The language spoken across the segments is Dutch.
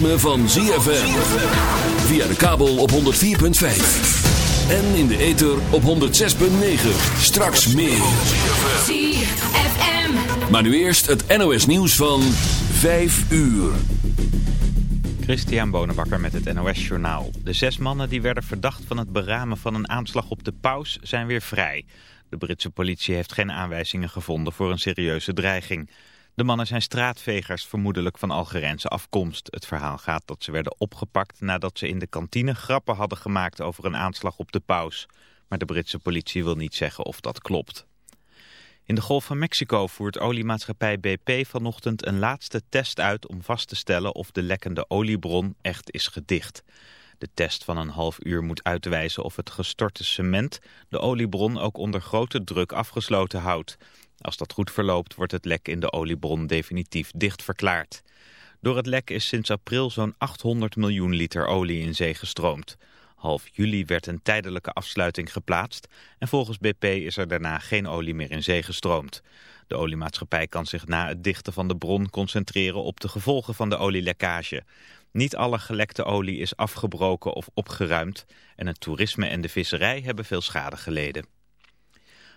ritme van ZFM. Via de kabel op 104.5. En in de ether op 106.9. Straks meer. ZFM. Maar nu eerst het NOS nieuws van 5 uur. Christian Bonenbakker met het NOS Journaal. De zes mannen die werden verdacht van het beramen van een aanslag op de paus zijn weer vrij. De Britse politie heeft geen aanwijzingen gevonden voor een serieuze dreiging. De mannen zijn straatvegers, vermoedelijk van Algerijnse afkomst. Het verhaal gaat dat ze werden opgepakt nadat ze in de kantine grappen hadden gemaakt over een aanslag op de paus. Maar de Britse politie wil niet zeggen of dat klopt. In de Golf van Mexico voert oliemaatschappij BP vanochtend een laatste test uit om vast te stellen of de lekkende oliebron echt is gedicht. De test van een half uur moet uitwijzen of het gestorte cement de oliebron ook onder grote druk afgesloten houdt. Als dat goed verloopt wordt het lek in de oliebron definitief dicht verklaard. Door het lek is sinds april zo'n 800 miljoen liter olie in zee gestroomd. Half juli werd een tijdelijke afsluiting geplaatst en volgens BP is er daarna geen olie meer in zee gestroomd. De oliemaatschappij kan zich na het dichten van de bron concentreren op de gevolgen van de olielekkage. Niet alle gelekte olie is afgebroken of opgeruimd en het toerisme en de visserij hebben veel schade geleden.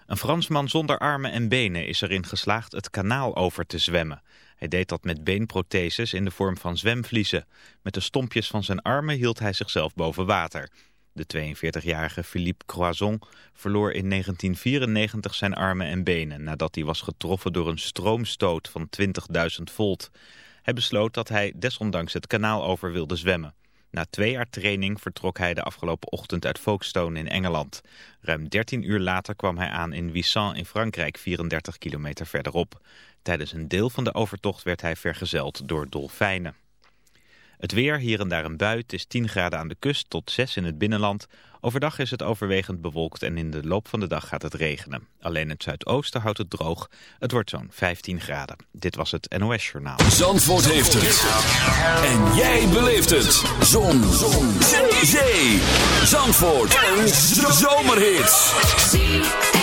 Een Fransman zonder armen en benen is erin geslaagd het kanaal over te zwemmen. Hij deed dat met beenprotheses in de vorm van zwemvliezen. Met de stompjes van zijn armen hield hij zichzelf boven water. De 42-jarige Philippe Croison verloor in 1994 zijn armen en benen... nadat hij was getroffen door een stroomstoot van 20.000 volt. Hij besloot dat hij desondanks het kanaal over wilde zwemmen. Na twee jaar training vertrok hij de afgelopen ochtend uit Folkestone in Engeland. Ruim 13 uur later kwam hij aan in Wissant in Frankrijk, 34 kilometer verderop. Tijdens een deel van de overtocht werd hij vergezeld door dolfijnen. Het weer, hier en daar een bui. Is 10 graden aan de kust tot 6 in het binnenland. Overdag is het overwegend bewolkt en in de loop van de dag gaat het regenen. Alleen het zuidoosten houdt het droog. Het wordt zo'n 15 graden. Dit was het NOS Journaal. Zandvoort heeft het. En jij beleeft het. Zon. Zon. Zee. Zandvoort. Een zomerhit.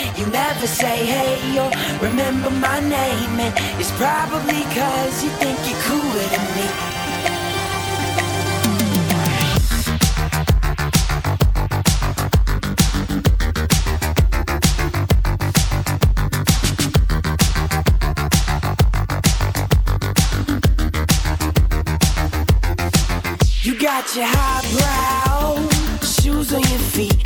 never say hey or remember my name, and it's probably cause you think you're cooler than me. You got your highbrow shoes on your feet,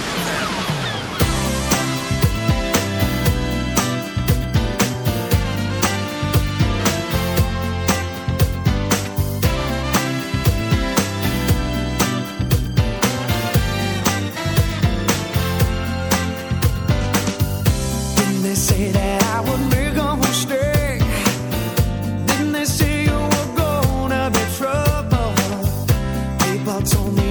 I on you.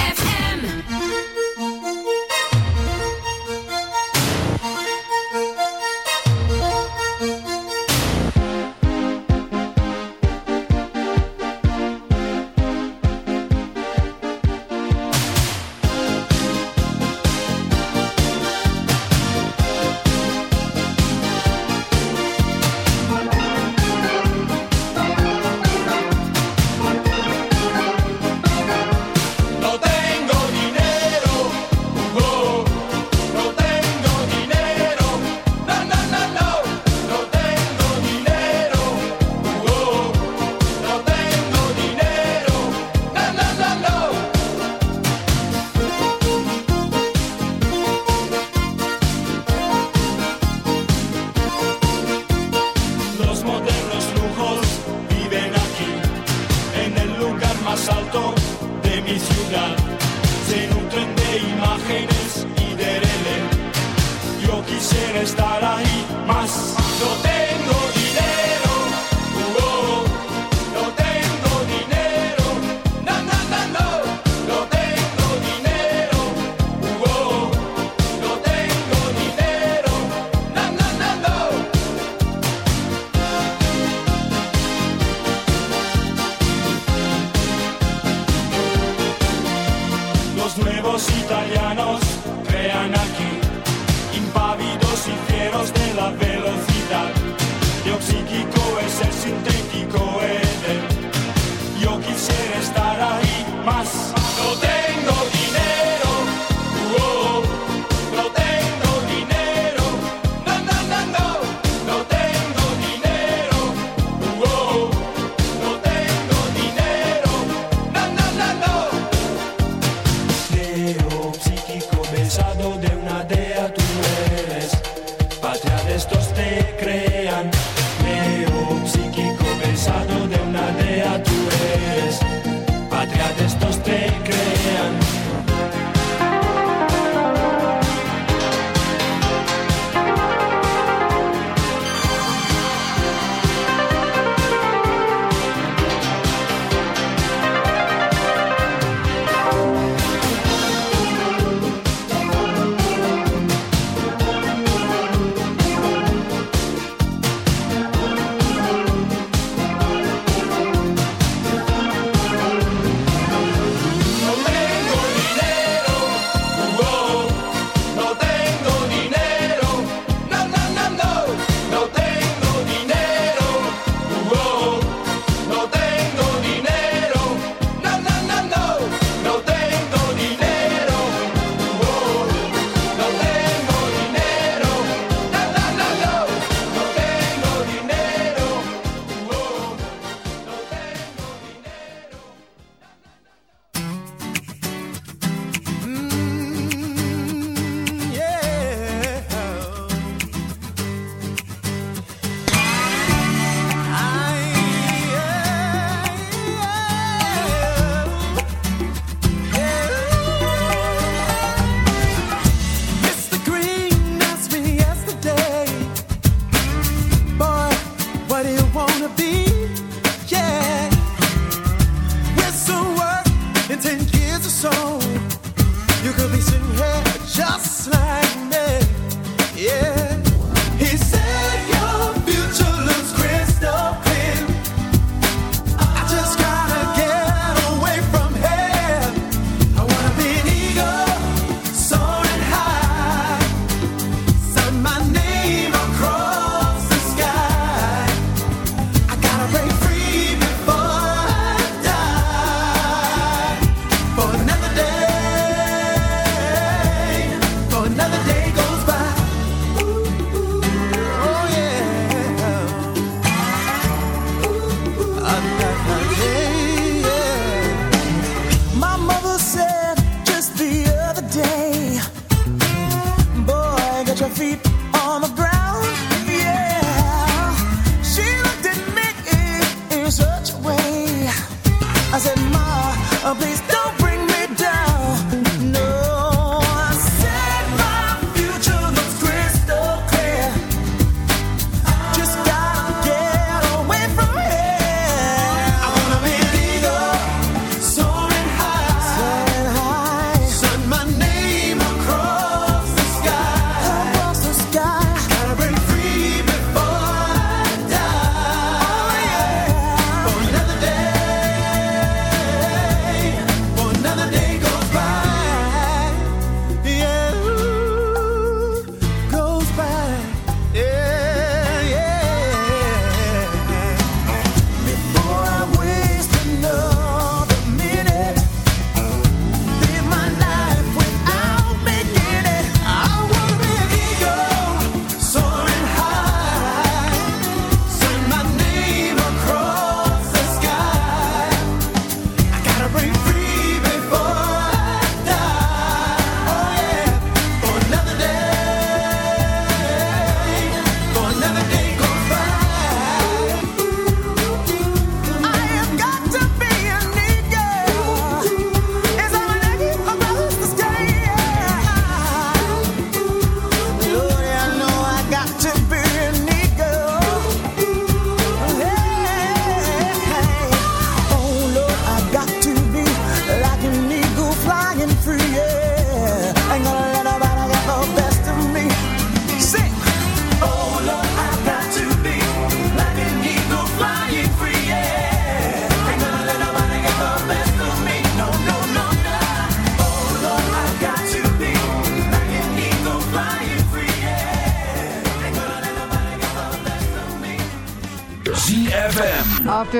compañeros de la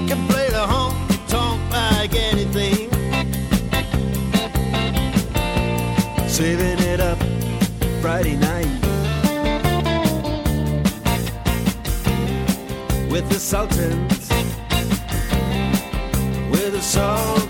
He could play the honky tonk like anything. Saving it up Friday night with the Sultans, with the Sultans.